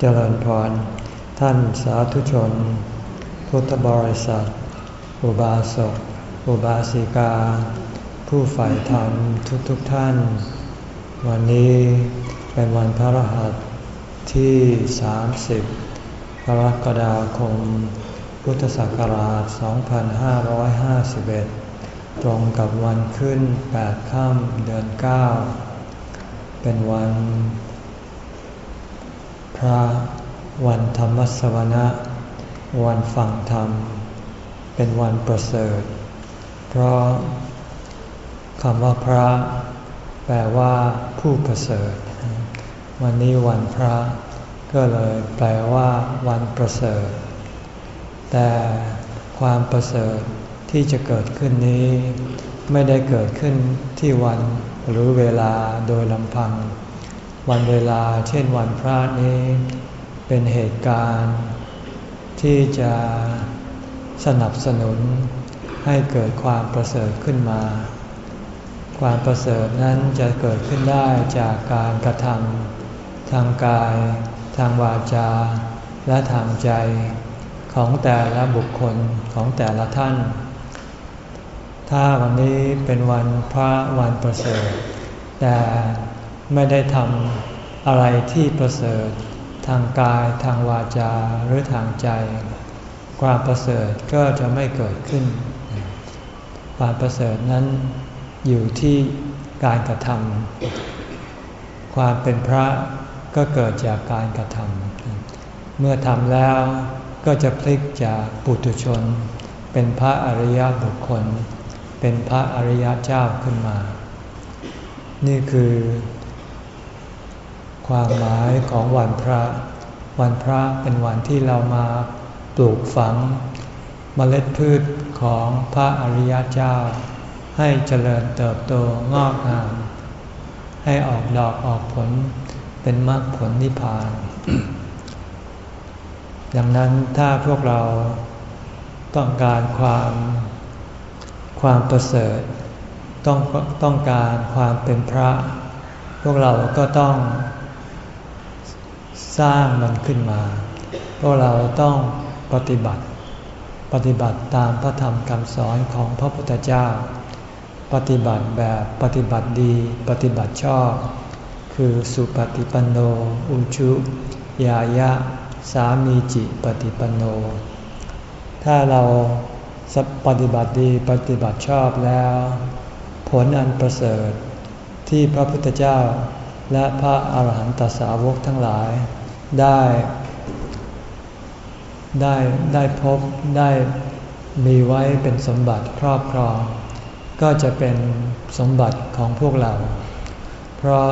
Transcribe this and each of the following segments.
เจริญพร ท่านสาธุชน พุทธบริษัท อุบาสก อุบาสิกา ผู้ใฝ่ธรรมทุกๆทท่าน วันนี้เป็นวันพระรหัสที่ 30กรกฎาคม พุทธศักราช 2551 ตรงกับวันขึ้น 8 ค่ำเดือน 9 เป็นวัน พระวันธรรมสวนะวันฟังธรรม เป็นวันประเสริฐ เพราะคำว่าพระแปลว่าผู้ประเสริฐ วันนี้วันพระก็เลยแปลว่าวันประเสริฐ แต่ความประเสริฐที่จะเกิดขึ้นนี้ ไม่ได้เกิดขึ้นที่วันหรือเวลาโดยลำพัง วันเวลาเช่นวันพระนี้เป็นเหตุการณ์ ที่จะสนับสนุนให้เกิดความประเสริฐขึ้นมา ความประเสริฐนั้นจะเกิดขึ้นได้จากการกระทำทางกาย ทางวาจา และทางใจของแต่ละบุคคลของแต่ละท่าน ถ้าวันนี้เป็นวันพระวันประเสริฐ แต่ ไม่ได้ทำอะไรที่ประเสริฐทางกายทางวาจาหรือทางใจ ความประเสริฐก็จะไม่เกิดขึ้น ความประเสริฐนั้นอยู่ที่การกระทำความเป็นพระก็เกิดจากการกระทำเมื่อทำแล้วก็จะพลิกจากปุถุชน เป็นพระอริยบุคคล เป็นพระอริยเจ้าขึ้นมา นี่คือ ความหมายของวันพระ วันพระเป็นวันที่เรามาปลูกฝังมเมล็ดพืชของพระอริยเจ้า ให้เจริญเติบโตงอกงาม ให้ออกดอกออกผลเป็นมรรคผลนิพพาน ดังนั้นถ้าพวกเราต้องการความความประเสริฐ ต้องต้องการความเป็นพระ พวกเราก็ต้อง สร้างมันขึ้นมา พวกเราต้องปฏิบัติ ปฏิบัติตามพระธรรมคำสอนของพระพุทธเจ้า ปฏิบัติแบบปฏิบัติดี ปฏิบัติชอบ คือสุปฏิปันโน อุชุยายะ สามีจิปฏิปันโน ถ้าเราปฏิบัติดีปฏิบัติชอบแล้ว ผลอันประเสริฐที่พระพุทธเจ้าและพระอาหารหันตสาวกทั้งหลาย ได้ ได้ได้พบได้มีไว้เป็นสมบัติครอบครอง ก็จะเป็นสมบัติของพวกเรา เพราะ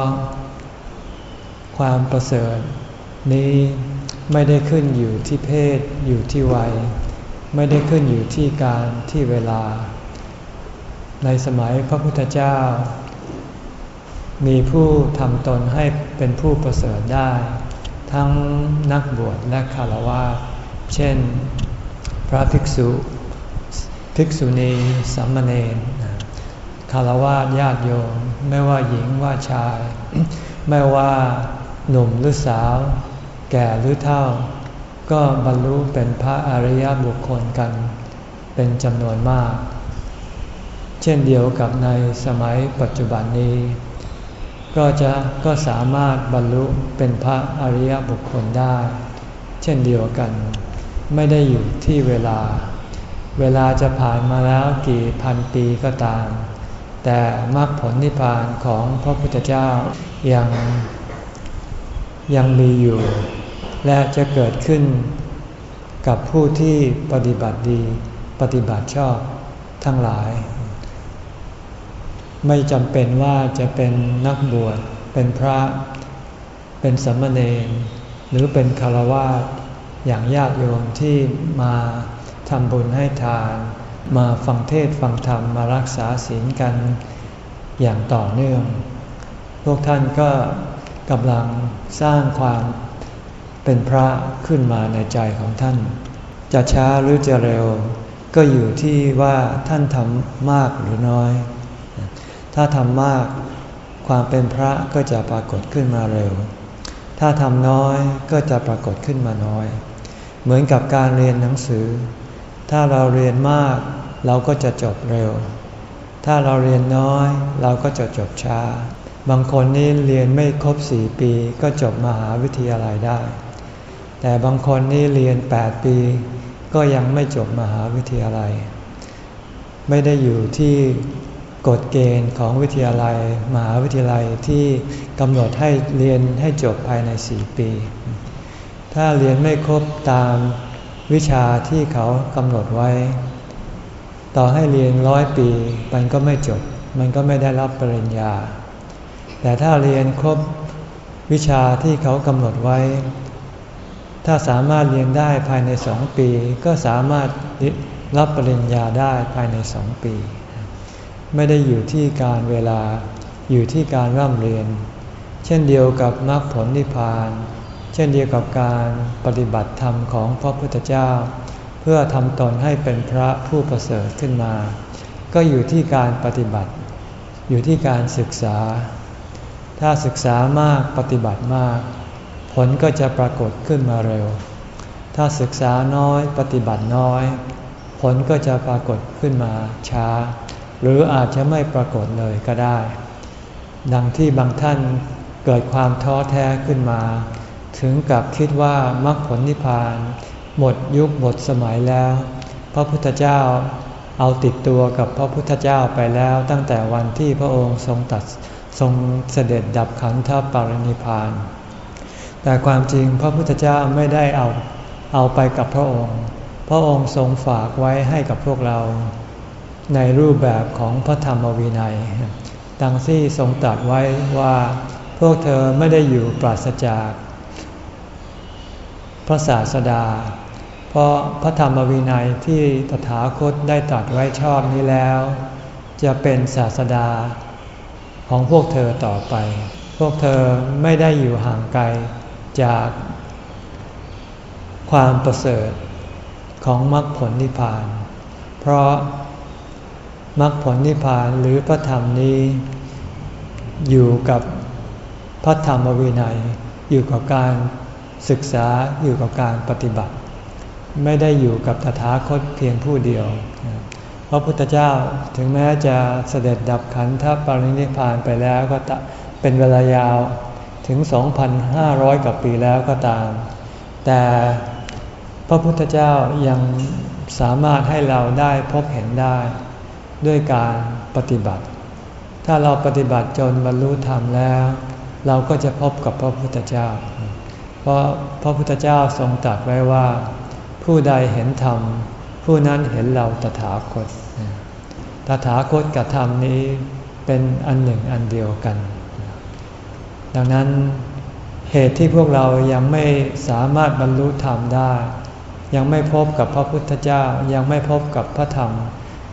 ความประเสริฐนี้ไม่ได้ขึ้นอยู่ที่เพศอยู่ที่วัย ไม่ได้ขึ้นอยู่ที่การที่เวลา ในสมัยพระพุทธเจ้า มีผู้ทำตนให้เป็นผู้ประเสริฐได้ ทั้งนักบวชและคารวะเช่น พระภิกษุ ภิกษุณีสามเณรคารวะญาติโยมไม่ว่าหญิงว่าชาย ไม่ว่าหนุ่มหรือสาว แก่หรือเท่า ก็บรรลุเป็นพระอริยบุคคลกัน เป็นจำนวนมาก เช่นเดียวกับในสมัยปัจจุบันนี้ ก็จะก็สามารถบรรลุเป็นพระอริยบุคคลได้ เช่นเดียวกัน ไม่ได้อยู่ที่เวลา เวลาจะผ่านมาแล้วกี่พันปีก็ตาม แต่มรรคผลนิพพานของพระพุทธเจ้ายังยังมีอยู่ และจะเกิดขึ้นกับผู้ที่ปฏิบัติดีปฏิบัติชอบทั้งหลาย ไม่จำเป็นว่าจะเป็นนักบวช เป็นพระ เป็นสมณเณรหรือเป็นคารวะอย่างญาติโยมที่มาทำบุญให้ทาน มาฟังเทศฟังธรรมมารักษาศีลกันอย่างต่อเนื่อง พวกท่านก็กำลังสร้างความเป็นพระขึ้นมาในใจของท่าน จะช้าหรือจะเร็ว ก็อยู่ที่ว่าท่านทำมากหรือน้อย ถ้าทำมากความเป็นพระก็จะปรากฏขึ้นมาเร็ว ถ้าทำน้อยก็จะปรากฏขึ้นมาน้อย เหมือนกับการเรียนหนังสือ ถ้าเราเรียนมากเราก็จะจบเร็ว ถ้าเราเรียนน้อยเราก็จะจบช้า บางคนนี่เรียนไม่ครบสี่ปีก็จบมหาวิทยาลัยได้ แต่บางคนนี่เรียนแปดปี ก็ยังไม่จบมหาวิทยาลัย ไม่ได้อยู่ที่ กฎเกณฑ์ของวิทยาลัยมหาวิทยาลัยที่กำหนดให้เรียนให้จบภายในสี่ปี ถ้าเรียนไม่ครบตามวิชาที่เขากำหนดไว้ ต่อให้เรียนร้อยปี มันก็ไม่จบ มันก็ไม่ได้รับปริญญา แต่ถ้าเรียนครบวิชาที่เขากำหนดไว้ ถ้าสามารถเรียนได้ภายในสองปี ก็สามารถรับปริญญาได้ภายในสองปี ไม่ได้อยู่ที่การเวลา อยู่ที่การร่ำเรียน เช่นเดียวกับมรรคผลนิพพาน เช่นเดียวกับการปฏิบัติธรรมของพระพุทธเจ้า เพื่อทำตนให้เป็นพระผู้ประเสริฐขึ้นมา ก็อยู่ที่การปฏิบัติ อยู่ที่การศึกษา ถ้าศึกษามากปฏิบัติมาก ผลก็จะปรากฏขึ้นมาเร็ว ถ้าศึกษาน้อยปฏิบัติน้อย ผลก็จะปรากฏขึ้นมาช้า หรืออาจจะไม่ปรากฏเลยก็ได้ ดังที่บางท่านเกิดความท้อแท้ขึ้นมา ถึงกับคิดว่ามรรคผลนิพพาน หมดยุคหมดสมัยแล้ว พระพุทธเจ้าเอาติดตัวกับพระพุทธเจ้าไปแล้วตั้งแต่วันที่พระองค์ทรงตัดทรงเสด็จดับขันธปรินิพาน แต่ความจริงพระพุทธเจ้าไม่ได้เอาเอาไปกับพระองค์ พระองค์ทรงฝากไว้ให้กับพวกเรา ในรูปแบบของพระธรรมวินัย ดังที่ทรงตรัสไว้ว่าพวกเธอไม่ได้อยู่ปราศจาก พระศาสดา เพราะพระธรรมวินัยที่ตถาคตได้ตรัสไว้ชอบนี้แล้ว จะเป็นศาสดาของพวกเธอต่อไป พวกเธอไม่ได้อยู่ห่างไกลจากความประเสริฐของมรรคผลนิพพาน เพราะ มรรคผลนิพพานหรือพระธรรมนี้ อยู่กับพระธรรมวินัย อยู่กับการศึกษาอยู่กับการปฏิบัติ ไม่ได้อยู่กับตถาคตเพียงผู้เดียวพระพุทธเจ้าถึงแม้จะเสด็จดับขันธปรินิพพานไปแล้วก็เป็นเวลายาวถึง 2,500 กว่าปีแล้วก็ตาม แต่พระพุทธเจ้ายังสามารถให้เราได้พบเห็นได้ ด้วยการปฏิบัติ ถ้าเราปฏิบัติจนบรรลุธรรมแล้ว เราก็จะพบกับพระพุทธเจ้า เพราะพระพุทธเจ้าทรงตรัสไว้ว่า ผู้ใดเห็นธรรม ผู้นั้นเห็นเราตถาคต ตถาคตกับธรรมนี้เป็นอันหนึ่งอันเดียวกัน ดังนั้นเหตุที่พวกเรายังไม่สามารถบรรลุธรรมได้ ยังไม่พบกับพระพุทธเจ้ายังไม่พบกับพระธรรม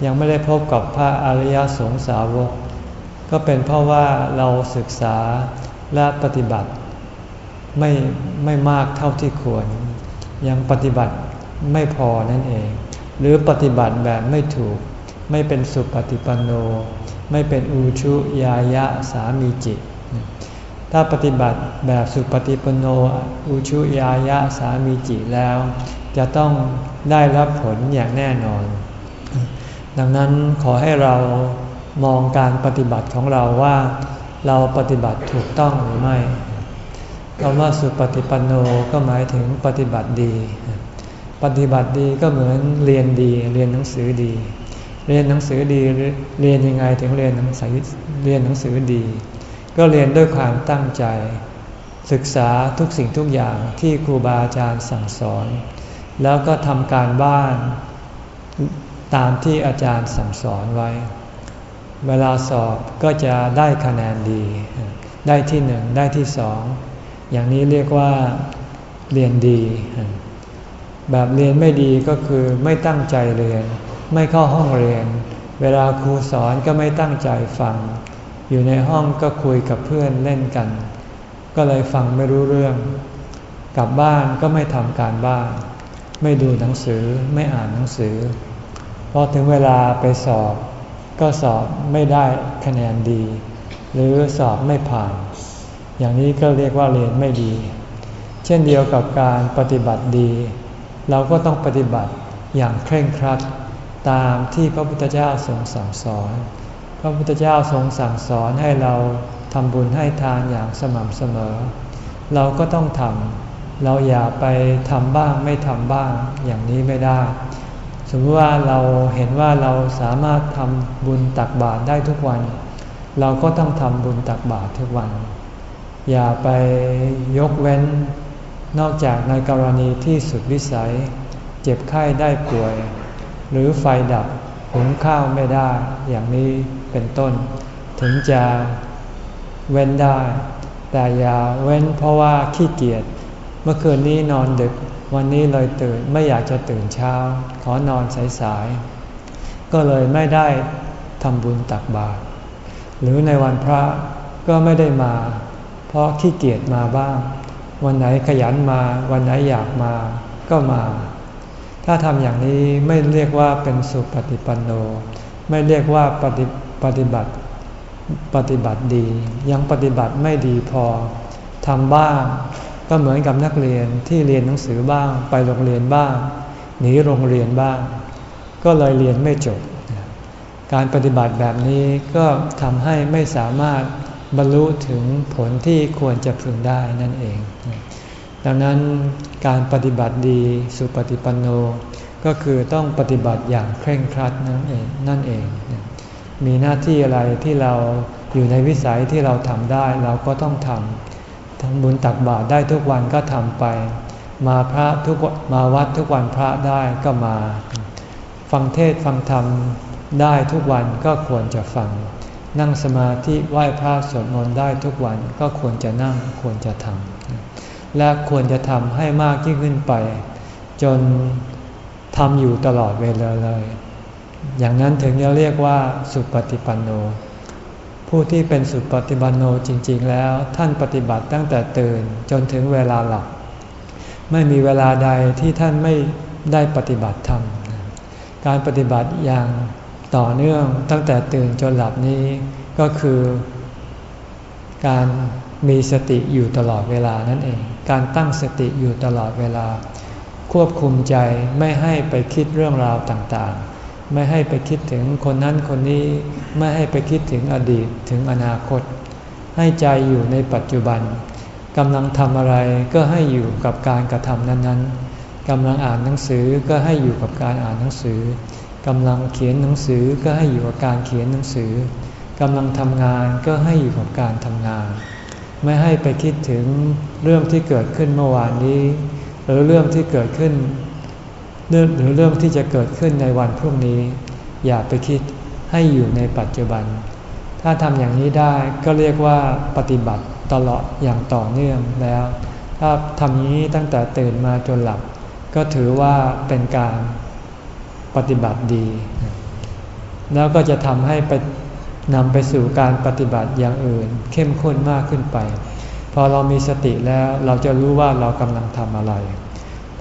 ยังไม่ได้พบกับพระอริยสงสาวก ก็เป็นเพราะว่าเราศึกษาและปฏิบัติไม่ไม่มากเท่าที่ควร ยังปฏิบัติไม่พอนั่นเอง หรือปฏิบัติแบบไม่ถูก ไม่เป็นสุปฏิปันโน ไม่เป็นอูชุยายะสามีจิต ถ้าปฏิบัติแบบสุปฏิปันโนอูชุยายะสามีจิตแล้ว จะต้องได้รับผลอย่างแน่นอน ดังนั้นขอให้เรามองการปฏิบัติของเราว่า เราปฏิบัติถูกต้องหรือไม่คำว่าสุปฏิปันโนก็หมายถึงปฏิบัติดี ปฏิบัติดีก็เหมือนเรียนดีเรียนหนังสือดี เรียนหนังสือดีเรียนยังไงถึงเรียนหนังสือเรียนหนังสือดี ก็เรียนด้วยความตั้งใจ ศึกษาทุกสิ่งทุกอย่างที่ครูบาอาจารย์สั่งสอน แล้วก็ทำการบ้าน ตามที่อาจารย์สั่งสอนไว้ เวลาสอบก็จะได้คะแนนดี ได้ที่หนึ่งได้ที่สอง อย่างนี้เรียกว่าเรียนดี แบบเรียนไม่ดีก็คือไม่ตั้งใจเรียน ไม่เข้าห้องเรียน เวลาครูสอนก็ไม่ตั้งใจฟัง อยู่ในห้องก็คุยกับเพื่อนเล่นกัน ก็เลยฟังไม่รู้เรื่อง กลับบ้านก็ไม่ทำการบ้าน ไม่ดูหนังสือไม่อ่านหนังสือ พอถึงเวลาไปสอบ ก็สอบไม่ได้คะแนนดี หรือสอบไม่ผ่าน อย่างนี้ก็เรียกว่าเรียนไม่ดี เช่นเดียวกับการปฏิบัติดี เราก็ต้องปฏิบัติอย่างเคร่งครัดตามที่พระพุทธเจ้าทรงสั่งสอน พระพุทธเจ้าทรงสั่งสอนให้เราทำบุญให้ทานอย่างสม่ำเสมอ เราก็ต้องทำเราอย่าไปทำบ้างไม่ทำบ้างอย่างนี้ไม่ได้ สมมติว่าเราเห็นว่าเราสามารถทำบุญตักบาตรได้ทุกวัน เราก็ต้องทำบุญตักบาตรทุกวัน อย่าไปยกเว้น นอกจากในกรณีที่สุดวิสัย เจ็บไข้ได้ป่วย หรือไฟดับหุงข้าวไม่ได้อย่างนี้เป็นต้น ถึงจะเว้นได้ แต่อย่าเว้นเพราะว่าขี้เกียจเมื่อคืนนี้นอนดึก วันนี้เลยตื่นไม่อยากจะตื่นเช้า ขอนอนสายๆ ก็เลยไม่ได้ทำบุญตักบาตร หรือในวันพระก็ไม่ได้มา เพราะขี้เกียจมาบ้าง วันไหนขยันมา วันไหนอยากมาก็มา ถ้าทำอย่างนี้ไม่เรียกว่าเป็นสุปฏิปันโน ไม่เรียกว่าปฏิปฏิบัติปฏิบัติดี ยังปฏิบัติไม่ดีพอทำบ้าง ก็เหมือนกับนักเรียนที่เรียนหนังสือบ้าง ไปโรงเรียนบ้าง หนีโรงเรียนบ้าง ก็เลยเรียนไม่จบ การปฏิบัติแบบนี้ก็ทำให้ไม่สามารถบรรลุถึงผลที่ควรจะพึงได้นั่นเอง ดังนั้นการปฏิบัติดีสุปฏิปันโน ก็คือต้องปฏิบัติอย่างเคร่งครัดนั่นเองนั่นเอง มีหน้าที่อะไรที่เราอยู่ในวิสัยที่เราทำได้เราก็ต้องทำ ทำบุญตักบาตรได้ทุกวันก็ทำไป มาพระทุกมาวัดทุกวันพระได้ก็มา ฟังเทศฟังธรรมได้ทุกวันก็ควรจะฟัง นั่งสมาธิไหว้พระสวดมนต์ได้ทุกวันก็ควรจะนั่งควรจะทำและควรจะทำให้มากยิ่งขึ้นไป จนทำอยู่ตลอดเวลาเลย อย่างนั้นถึงจะเรียกว่าสุปฏิปันโน ผู้ที่เป็นสุปฏิปันโนจริง ๆ แล้วท่านปฏิบัติตั้งแต่ตื่นจนถึงเวลาหลับ ไม่มีเวลาใดที่ท่านไม่ได้ปฏิบัติธรรม การปฏิบัติอย่างต่อเนื่องตั้งแต่ตื่นจนหลับนี้ก็คือ การมีสติอยู่ตลอดเวลานั่นเอง การตั้งสติอยู่ตลอดเวลา ควบคุมใจไม่ให้ไปคิดเรื่องราวต่างๆ ไม่ให้ไปคิดถึงคนนั้นคนนี้ ไม่ให้ไปคิดถึงอดีตถึงอนาคต ให้ใจอยู่ในปัจจุบันกำลังทำอะไรก็ให้อยู่กับการกระทำนั้นๆกำลังอ่านหนังสือก็ให้อยู่กับการอ่านหนังสือกำลังเขียนหนังสือก็ให้อยู่กับการเขียนหนังสือกำลังทำงานก็ให้อยู่กับการทำงาน ไม่ให้ไปคิดถึงเรื่องที่เกิดขึ้นเมื่อวานนี้ หรือเรื่องที่เกิดขึ้น หรือเรื่องที่จะเกิดขึ้นในวันพรุ่งนี้ อย่าไปคิดให้อยู่ในปัจจุบัน ถ้าทำอย่างนี้ได้ก็เรียกว่าปฏิบัติตลอดอย่างต่อเนื่องแล้ว ถ้าทำนี้ตั้งแต่ตื่นมาจนหลับ ก็ถือว่าเป็นการปฏิบัติดี แล้วก็จะทำให้ไปนำไปสู่การปฏิบัติอย่างอื่น เข้มข้นมากขึ้นไป พอเรามีสติแล้วเราจะรู้ว่าเรากำลังทำอะไร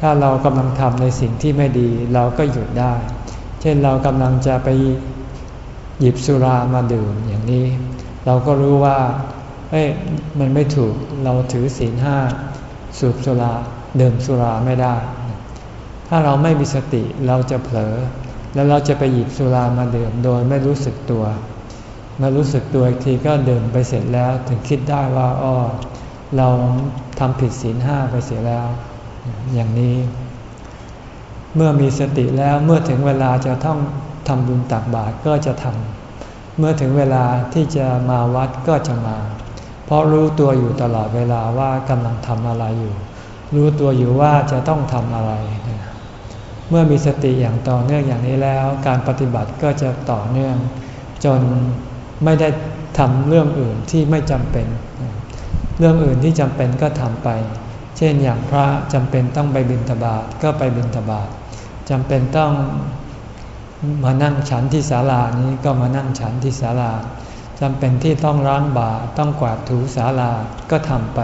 ถ้าเรากำลังทำในสิ่งที่ไม่ดีเราก็หยุดได้ เช่นเรากำลังจะไปหยิบสุรามาดื่มอย่างนี้ เราก็รู้ว่าเอ้ยมันไม่ถูกเราถือศีลห้าสูบสุราดื่มสุราไม่ได้ ถ้าเราไม่มีสติเราจะเผลอ แล้วเราจะไปหยิบสุรามาดื่มโดยไม่รู้สึกตัว มารู้สึกตัวอีกทีก็ดื่มไปเสร็จแล้วถึงคิดได้ว่าอ้อเราทำผิดศีลห้าไปเสียแล้ว อย่างนี้ เมื่อมีสติแล้วเมื่อถึงเวลาจะต้องทำบุญตักบาตรก็จะทำเมื่อถึงเวลาที่จะมาวัดก็จะมา เพราะรู้ตัวอยู่ตลอดเวลาว่ากำลังทำอะไรอยู่ รู้ตัวอยู่ว่าจะต้องทำอะไร เมื่อมีสติอย่างต่อเนื่องอย่างนี้แล้ว การปฏิบัติก็จะต่อเนื่อง จนไม่ได้ทำเรื่องอื่นที่ไม่จำเป็น เรื่องอื่นที่จำเป็นก็ทำไป เช่นอย่างพระจำเป็นต้องไปบิณฑบาตก็ไปบิณฑบาตจำเป็นต้องมานั่งฉันที่ศาลานี้ก็มานั่งฉันที่ศาลาจำเป็นที่ต้องล้างบาต้องกวาดถูศาลาก็ทำไป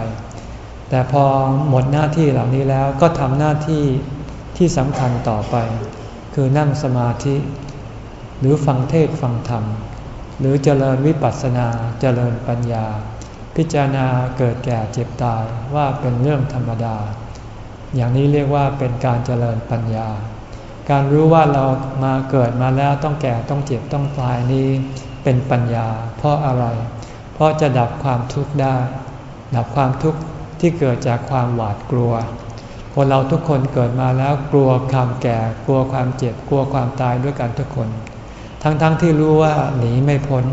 แต่พอหมดหน้าที่เหล่านี้แล้วก็ทำหน้าที่ที่สำคัญต่อไป คือนั่งสมาธิ หรือฟังเทศฟังธรรม หรือเจริญวิปัสสนาเจริญปัญญา พิจารณาเกิดแก่เจ็บตายว่าเป็นเรื่องธรรมดา อย่างนี้เรียกว่าเป็นการเจริญปัญญา การรู้ว่าเรามาเกิดมาแล้วต้องแก่ต้องเจ็บต้องตายนี้เป็นปัญญา เพราะอะไร เพราะจะดับความทุกข์ได้ ดับความทุกข์ที่เกิดจากความหวาดกลัว คนเราทุกคนเกิดมาแล้วกลัวความแก่ กลัวความเจ็บ กลัวความตายด้วยกันทุกคน ทั้งๆทที่รู้ว่าหนีไม่พ้น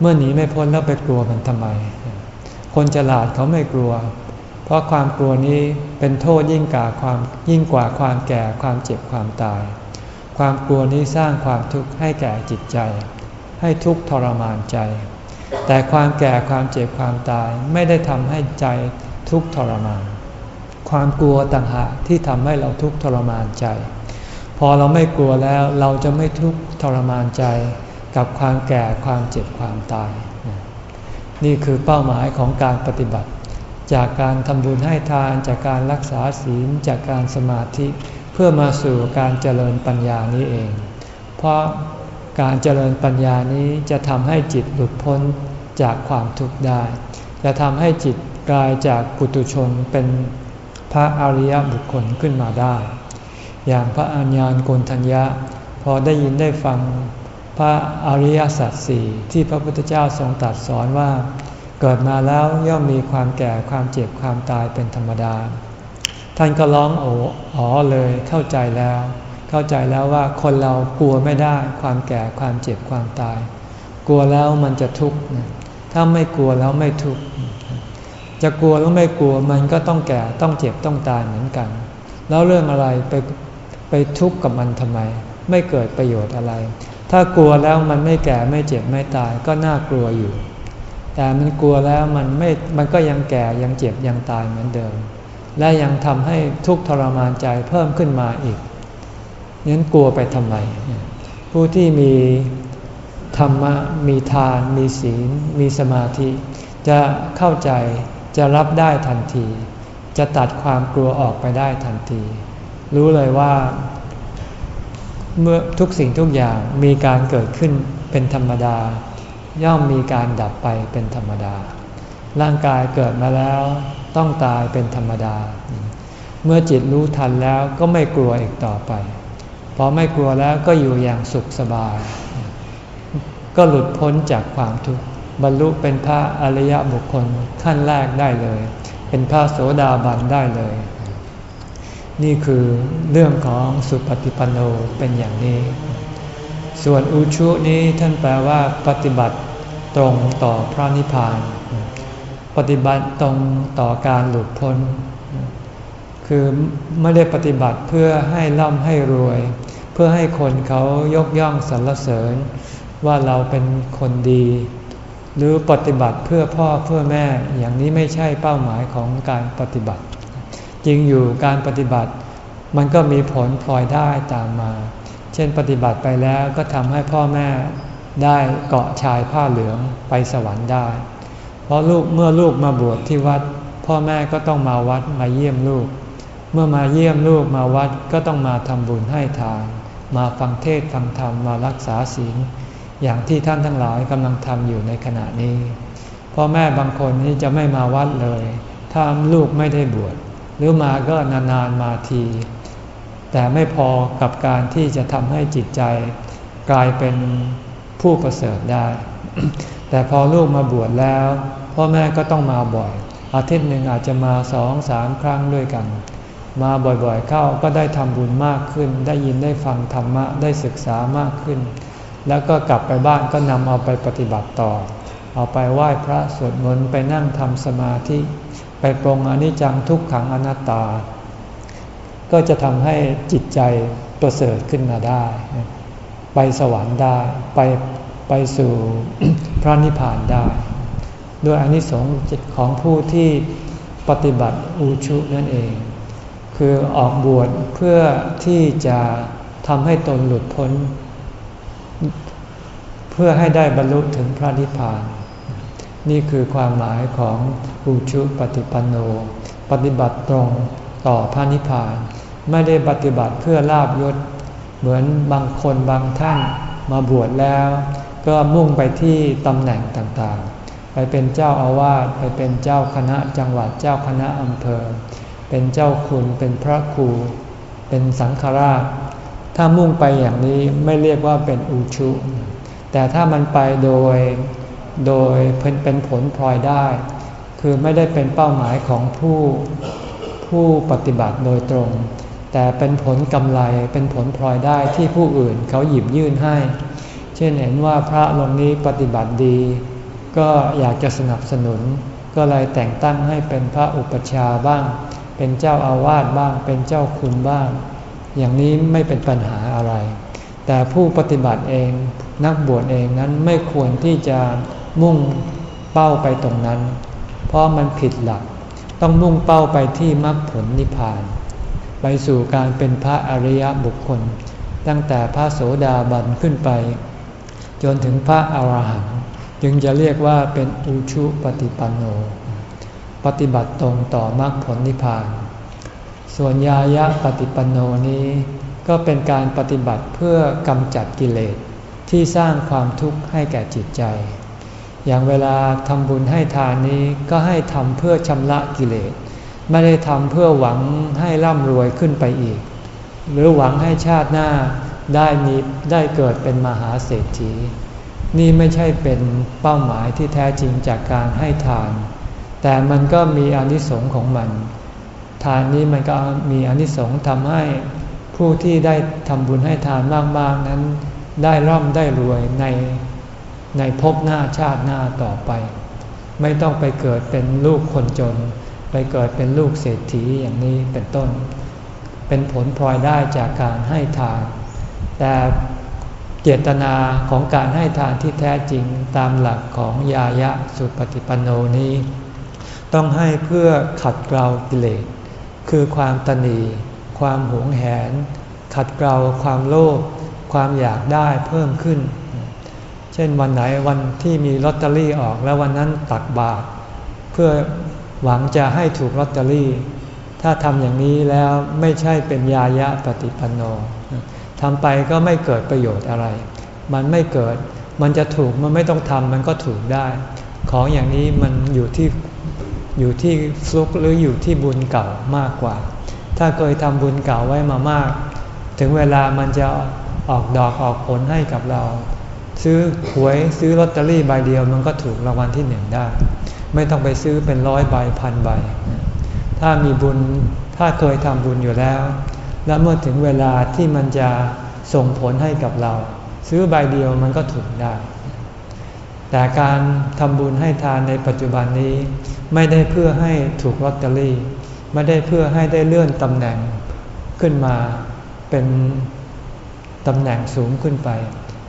เมื่อหนีไม่พ้นแล้วไปกลัวมันทำไม คนฉลาดเขาไม่กลัว เพราะความกลัวนี้เป็นโทษยิ่งกว่าความยิ่งกว่าความแก่ความเจ็บความตาย ความกลัวนี้สร้างความทุกข์ให้แก่จิตใจ ให้ทุกข์ทรมานใจ แต่ความแก่ความเจ็บความตายไม่ได้ทำให้ใจทุกข์ทรมาน ความกลัวต่างหากที่ทำให้เราทุกข์ทรมานใจ พอเราไม่กลัวแล้วเราจะไม่ทุกข์ทรมานใจ กับความแก่ความเจ็บความตาย นี่คือเป้าหมายของการปฏิบัติ จากการทำบุญให้ทานจากการรักษาศีลจากการสมาธิเพื่อมาสู่การเจริญปัญญานี้เอง เพราะการเจริญปัญญานี้จะทำให้จิตหลุดพ้นจากความทุกข์ได้ จะทำให้จิตกลายจากปุตุชนเป็นพระอริยบุคคลขึ้นมาได้ อย่างพระอัญญาณโกนทัญญะ พอได้ยินได้ฟัง พระอริยสัจสี่ที่พระพุทธเจ้าทรงตรัสสอนว่า เกิดมาแล้วย่อมมีความแก่ความเจ็บความตายเป็นธรรมดา ท่านก็ร้องโอ้อ๋อเลยเข้าใจแล้ว เข้าใจแล้วว่าคนเรากลัวไม่ได้ความแก่ความเจ็บความตาย กลัวแล้วมันจะทุกข์ถ้าไม่กลัวแล้วไม่ทุกข์จะกลัวหรือไม่กลัวมันก็ต้องแก่ต้องเจ็บต้องตายเหมือนกัน แล้วเรื่องอะไรไปไปทุกข์กับมันทำไม ไม่เกิดประโยชน์อะไร ถ้ากลัวแล้วมันไม่แก่ไม่เจ็บไม่ตายก็น่ากลัวอยู่ แต่มันกลัวแล้วมันไม่ มันก็ยังแก่ยังเจ็บยังตายเหมือนเดิม และยังทำให้ทุกข์ทรมานใจเพิ่มขึ้นมาอีกนั้นกลัวไปทำไม ผู้ที่มีธรรมะมีทาน มีศีล มีสมาธิ จะเข้าใจจะรับได้ทันที จะตัดความกลัวออกไปได้ทันที รู้เลยว่า เมื่อทุกสิ่งทุกอย่างมีการเกิดขึ้นเป็นธรรมดา ย่อมมีการดับไปเป็นธรรมดา ร่างกายเกิดมาแล้วต้องตายเป็นธรรมดา เมื่อจิตรู้ทันแล้วก็ไม่กลัวอีกต่อไป พอไม่กลัวแล้วก็อยู่อย่างสุขสบาย ก็หลุดพ้นจากความทุกข์บรรลุเป็นพระอริยบุคคลขั้นแรกได้เลย เป็นพระโสดาบันได้เลย นี่คือเรื่องของสุปฏิปันโนเป็นอย่างนี้ ส่วนอุชุนี้ท่านแปลว่า ปฏิบัติตรงต่อพระนิพพาน ปฏิบัติตรงต่อการหลุดพ้น คือไม่ได้ปฏิบัติเพื่อให้ร่ำให้รวย เพื่อให้คนเขายกย่องสรรเสริญ ว่าเราเป็นคนดี หรือปฏิบัติเพื่อพ่อเพื่อแม่อย่างนี้ไม่ใช่เป้าหมายของการปฏิบัติ จริงอยู่การปฏิบัติ มันก็มีผลพลอยได้ตามมา เช่นปฏิบัติไปแล้วก็ทำให้พ่อแม่ได้เกาะชายผ้าเหลืองไปสวรรค์ได้ เพราะลูกเมื่อลูกมาบวชที่วัด พ่อแม่ก็ต้องมาวัดมาเยี่ยมลูก เมื่อมาเยี่ยมลูกมาวัดก็ต้องมาทำบุญให้ทาน มาฟังเทศฟังธรรมมารักษาศีลอย่างที่ท่านทั้งหลายกำลังทำอยู่ในขณะนี้ พ่อแม่บางคนนี่จะไม่มาวัดเลย ถ้าลูกไม่ได้บวช หรือมาก็นานๆมาที แต่ไม่พอกับการที่จะทำให้จิตใจ กลายเป็นผู้ประเสริฐได้ แต่พอลูกมาบวชแล้วพ่อแม่ก็ต้องมาบ่อย อาทิตย์หนึ่งอาจจะมาสองสามครั้งด้วยกัน มาบ่อยๆเข้าก็ได้ทำบุญมากขึ้น ได้ยินได้ฟังธรรมะได้ศึกษามากขึ้น แล้วก็กลับไปบ้านก็นำเอาไปปฏิบัติต่อ เอาไปไหว้พระสวดมนต์ไปนั่งทำสมาธิ ปปรงอนิจจังทุกขังอนัตตา ก็จะทำให้จิตใจประเสริฐขึ้นมาได้ ไปสวรรค์ได้ไปไปสู่พระนิพพานได้ ด้วยอนิสงส์ของผู้ที่ปฏิบัติอุชุนั่นเอง คือออกบวชเพื่อที่จะทำให้ตนหลุดพ้น เพื่อให้ได้บรรลุถึงพระนิพพาน นี่คือความหมายของอุชุปฏิปันโน ปฏิบัติตรงต่อพระนิพพาน ไม่ได้ปฏิบัติเพื่อลาบยศ เหมือนบางคนบางท่านมาบวชแล้ว ก็มุ่งไปที่ตำแหน่งต่างๆ ไปเป็นเจ้าอาวาสไปเป็นเจ้าคณะจังหวัดเจ้าคณะอำเภอ เป็นเจ้าคุณเป็นพระครู เป็นสังฆราช ถ้ามุ่งไปอย่างนี้ไม่เรียกว่าเป็นอุชุ แต่ถ้ามันไปโดย โดยเป็นผลพลอยได้ คือไม่ได้เป็นเป้าหมายของผู้ผู้ปฏิบัติโดยตรง แต่เป็นผลกำไรเป็นผลพลอยได้ที่ผู้อื่นเขาหยิบยื่นให้ เช่นเห็นว่าพระลงนี้ปฏิบัติดี ก็อยากจะสนับสนุน ก็เลยแต่งตั้งให้เป็นพระอุปชาบ้าง เป็นเจ้าอาวาสบ้าง เป็นเจ้าคุณบ้าง อย่างนี้ไม่เป็นปัญหาอะไร แต่ผู้ปฏิบัติเองนักบวชเองนั้นไม่ควรที่จะ มุ่งเป้าไปตรงนั้น เพราะมันผิดหลัก ต้องมุ่งเป้าไปที่มรรคผลนิพพาน ไปสู่การเป็นพระอริยบุคคล ตั้งแต่พระโสดาบันขึ้นไป จนถึงพระอรหันต์จึงจะเรียกว่าเป็นอุชุปฏิปันโน ปฏิบัติตรงต่อมรรคผลนิพพาน ส่วนยายะปฏิปันโนนี้ก็เป็นการปฏิบัติเพื่อกำจัดกิเลสที่สร้างความทุกข์ให้แก่จิตใจ อย่างเวลาทำบุญให้ทานนี้ก็ให้ทำเพื่อชำระกิเลส ไม่ได้ทำเพื่อหวังให้ร่ำรวยขึ้นไปอีก หรือหวังให้ชาติหน้าได้มีได้เกิดเป็นมหาเศรษฐี นี่ไม่ใช่เป็นเป้าหมายที่แท้จริงจากการให้ทาน แต่มันก็มีอนิสงค์ของมัน ทานนี้มันก็มีอนิสงส์ทำให้ผู้ที่ได้ทำบุญให้ทานมากๆนั้น ได้ร่ำได้รวยใน ในภพหน้าชาติหน้าต่อไป ไม่ต้องไปเกิดเป็นลูกคนจน ไปเกิดเป็นลูกเศรษฐีอย่างนี้เป็นต้น เป็นผลพลอยได้จากการให้ทาน แต่เจตนาของการให้ทานที่แท้จริงตามหลักของยายะสุปฏิปันโนนี้ ต้องให้เพื่อขัดเกลากิเลสคือความตนีความหวงแหน ขัดเกลาความโลภความอยากได้เพิ่มขึ้น เช่นวันไหนวันที่มีลอตเตอรี่ออกแล้ววันนั้นตักบาตรเพื่อหวังจะให้ถูกลอตเตอรี่ ถ้าทำอย่างนี้แล้วไม่ใช่เป็นยายะปฏิปันโนทำไปก็ไม่เกิดประโยชน์อะไร มันไม่เกิด มันจะถูกมันไม่ต้องทำมันก็ถูกได้ ของอย่างนี้มันอยู่ที่อยู่ที่ฟลุกหรืออยู่ที่บุญเก่ามากกว่า ถ้าเคยทำบุญเก่าไว้มามาก ถึงเวลามันจะออกดอกออกผลให้กับเรา ซื้อหวยซื้อลอตเตอรี่ใบเดียวมันก็ถูกรางวัลที่หนึ่งได้ ไม่ต้องไปซื้อเป็นร้อยใบพันใบ ถ้ามีบุญถ้าเคยทำบุญอยู่แล้ว และเมื่อถึงเวลาที่มันจะส่งผลให้กับเรา ซื้อใบเดียวมันก็ถูกได้ แต่การทำบุญให้ทานในปัจจุบันนี้ ไม่ได้เพื่อให้ถูกลอตเตอรี่ ไม่ได้เพื่อให้ได้เลื่อนตำแหน่งขึ้นมาเป็นตำแหน่งสูงขึ้นไป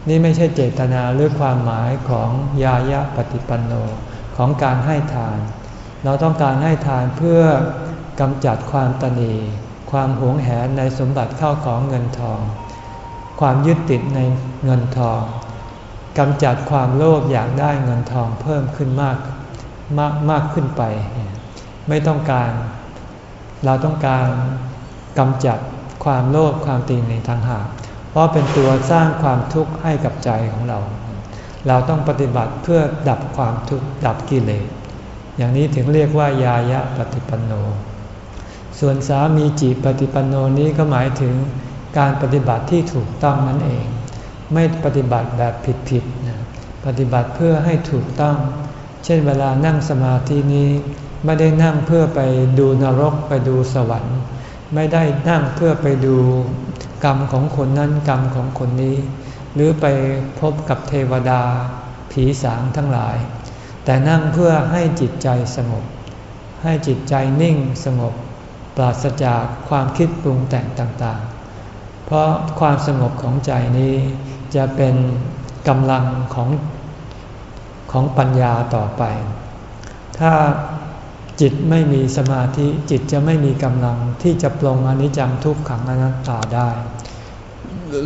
นี่ไม่ใช่เจตนาหรือความหมายของยายะปฏิปันโนของการให้ทาน เราต้องการให้ทานเพื่อกำจัดความตนีความหวงแหนในสมบัติเข้าของเงินทอง ความยึดติดในเงินทองกำจัดความโลภอยากได้เงินทองเพิ่มขึ้นมากมากมากขึ้นไป ไม่ต้องการ เราต้องการกำจัดความโลภความตีในทางหาก เพราะเป็นตัวสร้างความทุกข์ให้กับใจของเรา เราต้องปฏิบัติเพื่อดับความทุกข์ดับกิเลส อย่างนี้ถึงเรียกว่ายายะปฏิปันโน ส่วนสามีจีปฏิปันโนนี้ก็หมายถึงการปฏิบัติที่ถูกต้องนั่นเอง ไม่ปฏิบัติแบบผิดๆนะปฏิบัติเพื่อให้ถูกต้อง เช่นเวลานั่งสมาธินี้ไม่ได้นั่งเพื่อไปดูนรกไปดูสวรรค์ ไม่ได้นั่งเพื่อไปดู กรรมของคนนั้นกรรมของคนนี้ หรือไปพบกับเทวดา ผีสางทั้งหลาย แต่นั่งเพื่อให้จิตใจสงบ ให้จิตใจนิ่งสงบ ปราศจากความคิดปรุงแต่งต่างๆ เพราะความสงบของใจนี้จะเป็นกำลังของของปัญญาต่อไป ถ้า จิตไม่มีสมาธิจิตจะไม่มีกำลังที่จะปลงอนิจจังทุกขังอนัตตาได้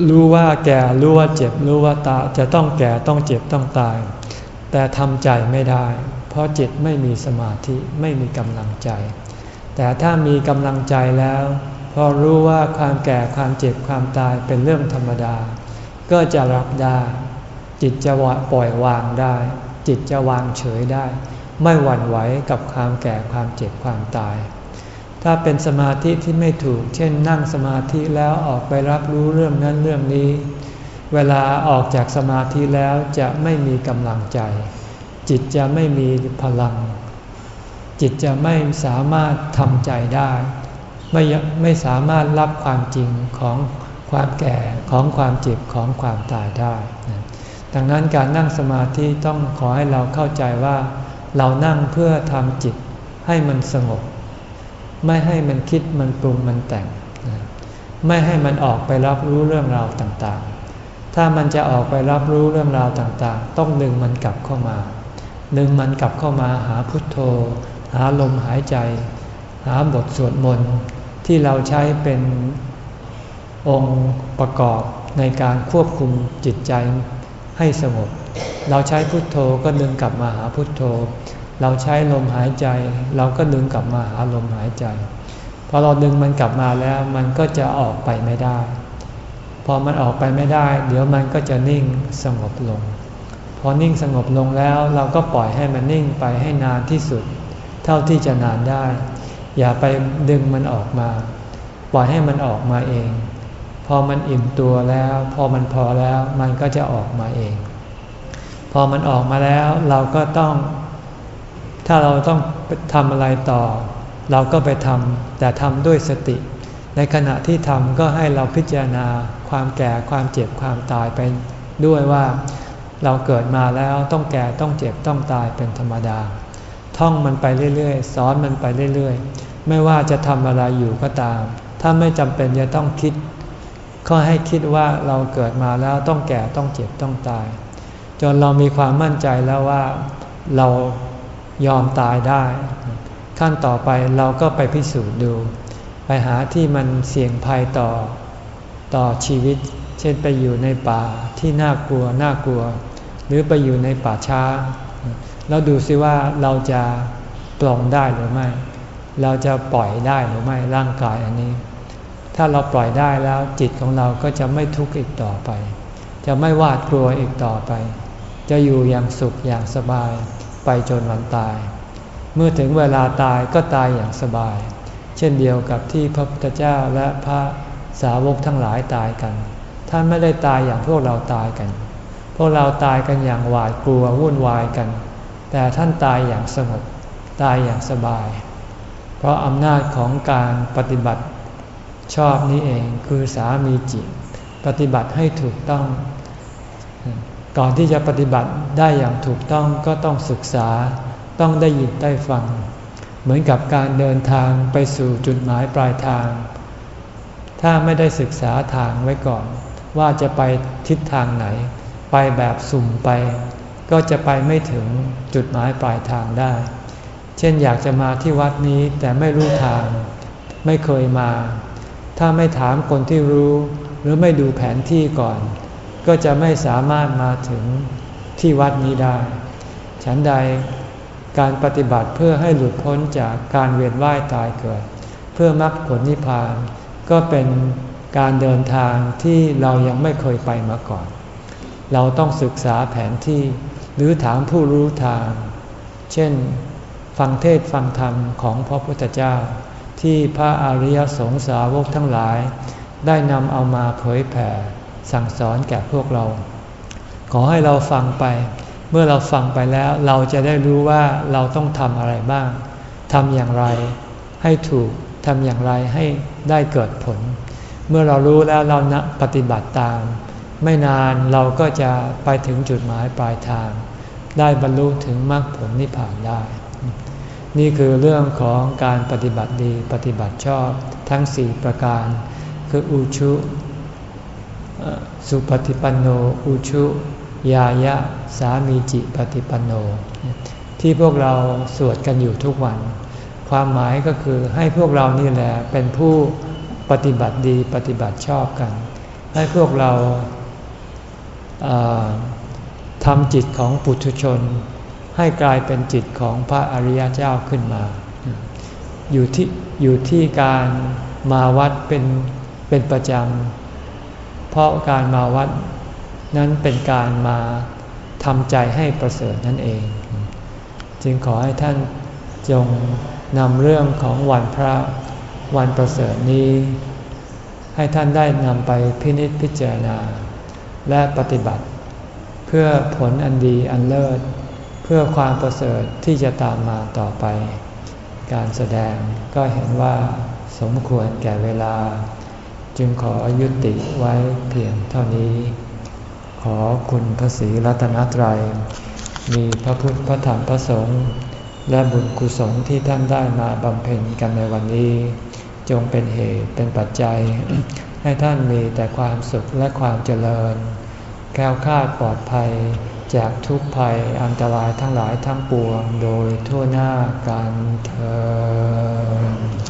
รู้ว่าแก่รู้ว่าเจ็บรู้ว่าตาจะต้องแก่ต้องเจ็บต้องตาย แต่ทำใจไม่ได้ เพราะจิตไม่มีสมาธิไม่มีกำลังใจ แต่ถ้ามีกำลังใจแล้ว พอรู้ว่าความแก่ความเจ็บความตายเป็นเรื่องธรรมดา ก็จะรับได้ จิตจะปล่อยวางได้ จิตจะวางเฉยได้ ไม่หวั่นไหวกับความแก่ความเจ็บความตาย ถ้าเป็นสมาธิที่ไม่ถูก เช่นนั่งสมาธิแล้วออกไปรับรู้เรื่องนั้นเรื่องนี้ เวลาออกจากสมาธิแล้วจะไม่มีกำลังใจ จิตจะไม่มีพลัง จิตจะไม่สามารถทำใจได้ ไม่ไม่สามารถรับความจริงของความแก่ของความเจ็บของความตายได้ ดังนั้นการนั่งสมาธิต้องขอให้เราเข้าใจว่า เรานั่งเพื่อทำจิตให้มันสงบ ไม่ให้มันคิดมันปรุงมันแต่ง ไม่ให้มันออกไปรับรู้เรื่องราวต่างๆ ถ้ามันจะออกไปรับรู้เรื่องราวต่างๆ ต้องดึงมันกลับเข้ามา ดึงมันกลับเข้ามาหาพุทโธ หาลมหายใจ หาบทสวดมนต์ที่เราใช้เป็นองค์ประกอบในการควบคุมจิตใจให้สงบ เราใช้พุทโธก็ดึงกลับมาหาพุทโธ เราใช้ลมหายใจ เราก็ดึงกลับมาหาลมหายใจ พอเราดึงมันกลับมาแล้วมันก็จะออกไปไม่ได้ พอมันออกไปไม่ได้ เดี๋ยวมันก็จะนิ่งสงบลง พอนิ่งสงบลงแล้วเราก็ปล่อยให้มันนิ่งไปให้นานที่สุด เท่าที่จะนานได้ อย่าไปดึงมันออกมา ปล่อยให้มันออกมาเอง พอมันอิ่มตัวแล้ว พอมันพอแล้วมันก็จะออกมาเอง พอมันออกมาแล้วเราก็ต้อง ถ้าเราต้องทำอะไรต่อ เราก็ไปทำแต่ทำด้วยสติ ในขณะที่ทำก็ให้เราพิจารณาความแก่ความเจ็บความตายไปด้วยว่า เราเกิดมาแล้วต้องแก่ต้องเจ็บต้องตายเป็นธรรมดา ท่องมันไปเรื่อยๆสอนมันไปเรื่อยๆ ไม่ว่าจะทำอะไรอยู่ก็ตาม ถ้าไม่จำเป็นจะต้องคิดก็ให้คิดว่าเราเกิดมาแล้วต้องแก่ต้องเจ็บต้องตาย จนเรามีความมั่นใจแล้วว่าเรายอมตายได้ ขั้นต่อไปเราก็ไปพิสูจน์ดู ไปหาที่มันเสี่ยงภัยต่อต่อชีวิต เช่นไปอยู่ในป่าที่น่ากลัวน่ากลัว หรือไปอยู่ในป่าช้า แล้วดูซิว่าเราจะปลงได้หรือไม่ เราจะปล่อยได้หรือไม่ร่างกายอันนี้ ถ้าเราปล่อยได้แล้วจิตของเราก็จะไม่ทุกข์อีกต่อไป จะไม่หวาดกลัวอีกต่อไป จะอยู่อย่างสุขอย่างสบายไปจนวันตาย เมื่อถึงเวลาตายก็ตายอย่างสบาย เช่นเดียวกับที่พระพุทธเจ้าและพระสาวกทั้งหลายตายกัน ท่านไม่ได้ตายอย่างพวกเราตายกัน พวกเราตายกันอย่างหวาดกลัววุ่นวายกัน แต่ท่านตายอย่างสงบตายอย่างสบาย เพราะอำนาจของการปฏิบัติชอบนี้เองคือสามีจิต ปฏิบัติให้ถูกต้อง ก่อนที่จะปฏิบัติได้อย่างถูกต้องก็ต้องศึกษา ต้องได้ยินได้ฟัง เหมือนกับการเดินทางไปสู่จุดหมายปลายทาง ถ้าไม่ได้ศึกษาทางไว้ก่อน ว่าจะไปทิศทางไหน ไปแบบสุ่มไป ก็จะไปไม่ถึงจุดหมายปลายทางได้ เช่นอยากจะมาที่วัดนี้แต่ไม่รู้ทาง ไม่เคยมา ถ้าไม่ถามคนที่รู้ หรือไม่ดูแผนที่ก่อน ก็จะไม่สามารถมาถึงที่วัดนี้ได้ ฉันใดการปฏิบัติเพื่อให้หลุดพ้นจากการเวียนว่ายตายเกิด เพื่อมรรคผลนิพพาน ก็เป็นการเดินทางที่เรายังไม่เคยไปมาก่อน เราต้องศึกษาแผนที่หรือถามผู้รู้ทาง เช่น ฟังเทศฟังธรรมของพระพุทธเจ้า ที่พระอริยสงสาวกทั้งหลาย ได้นำเอามาเผยแผ่ สั่งสอนแก่พวกเรา ขอให้เราฟังไป เมื่อเราฟังไปแล้วเราจะได้รู้ว่าเราต้องทำอะไรบ้างทำอย่างไรให้ถูกทำอย่างไรให้ได้เกิดผล เมื่อเรารู้แล้วเรานะปฏิบัติตาม ไม่นานเราก็จะไปถึงจุดหมายปลายทาง ได้บรรลุถึงมรรคผลนิพพานได้ นี่คือเรื่องของการปฏิบัติดีปฏิบัติชอบทั้งสี่ประการ คืออุชุ สุปฏิปันโนอุชุยายะสามีจิปฏิปันโน ที่พวกเราสวดกันอยู่ทุกวัน ความหมายก็คือให้พวกเรานี่แหละเป็นผู้ปฏิบัติดีปฏิบัติชอบกัน ให้พวกเราทำจิตของปุถุชน ให้กลายเป็นจิตของพระอริยเจ้าขึ้นมา อยู่ที่อยู่ที่การมาวัดเป็นเป็นประจำ เพราะการมาวัดนั้นเป็นการมาทำใจให้ประเสริฐนั่นเอง จึงขอให้ท่านจงนำเรื่องของวันพระวันประเสริฐนี้ ให้ท่านได้นำไปพินิจพิจารณา และปฏิบัติ เพื่อผลอันดีอันเลิศ เพื่อความประเสริฐที่จะตามมาต่อไป การแสดงก็เห็นว่าสมควรแก่เวลา จึงขอยุติไว้เพียงเท่านี้ ขอคุณพระศรีรัตนตรัย มีพระพุทธพระธรรมพระสงฆ์และบุญกุศลที่ท่านได้มาบำเพ็ญกันในวันนี้ จงเป็นเหตุเป็นปัจจัย ให้ท่านมีแต่ความสุขและความเจริญ แก้วคาปลอดภัยจากทุกภัยอันตรายทั้งหลายทั้งปวงโดยทั่วหน้ากันเธอ